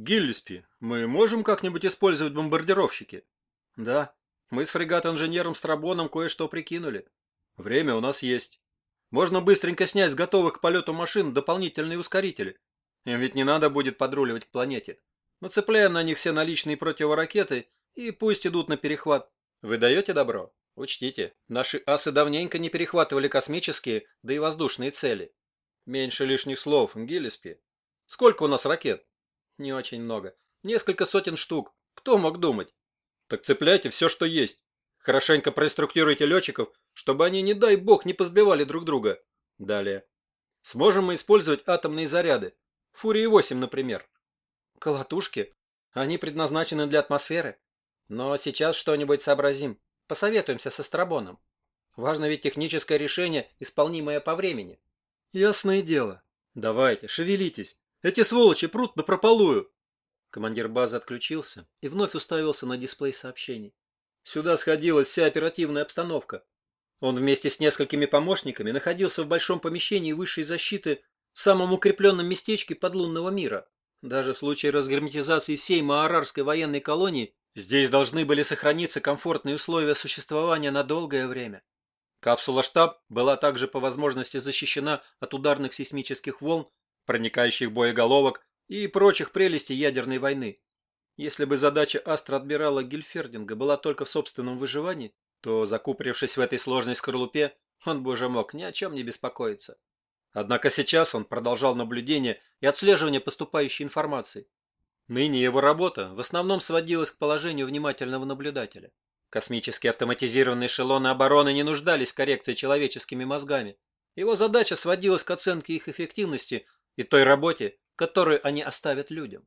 Гиллиспи, мы можем как-нибудь использовать бомбардировщики? Да. Мы с фрегат-инженером Страбоном кое-что прикинули. Время у нас есть. Можно быстренько снять с готовых к полету машин дополнительные ускорители. Им ведь не надо будет подруливать к планете. Нацепляем на них все наличные противоракеты и пусть идут на перехват. Вы даете добро? Учтите, наши асы давненько не перехватывали космические, да и воздушные цели. Меньше лишних слов, Гиллиспи. Сколько у нас ракет? Не очень много. Несколько сотен штук. Кто мог думать? Так цепляйте все, что есть. Хорошенько проинструктируйте летчиков, чтобы они, не дай бог, не позбивали друг друга. Далее. Сможем мы использовать атомные заряды. Фурии-8, например. Колотушки? Они предназначены для атмосферы. Но сейчас что-нибудь сообразим. Посоветуемся со Страбоном. Важно ведь техническое решение, исполнимое по времени. Ясное дело. Давайте, шевелитесь. Эти сволочи прут на прополую. Командир базы отключился и вновь уставился на дисплей сообщений. Сюда сходилась вся оперативная обстановка. Он вместе с несколькими помощниками находился в большом помещении высшей защиты, самом укрепленном местечке подлунного мира. Даже в случае разгерметизации всей Маарарской военной колонии здесь должны были сохраниться комфортные условия существования на долгое время. Капсула штаб была также по возможности защищена от ударных сейсмических волн проникающих боеголовок и прочих прелестей ядерной войны. Если бы задача Астра-адмирала Гильфердинга была только в собственном выживании, то, закупорившись в этой сложной скорлупе, он бы уже мог ни о чем не беспокоиться. Однако сейчас он продолжал наблюдение и отслеживание поступающей информации. Ныне его работа в основном сводилась к положению внимательного наблюдателя. Космические автоматизированные эшелоны обороны не нуждались в коррекции человеческими мозгами. Его задача сводилась к оценке их эффективности и той работе, которую они оставят людям.